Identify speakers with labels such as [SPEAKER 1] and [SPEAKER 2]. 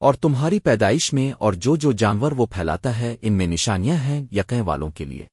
[SPEAKER 1] اور تمہاری پیدائش میں اور جو جو جانور وہ پھیلاتا ہے، ان میں نشانیاں ہیں یقیں والوں کے لیے۔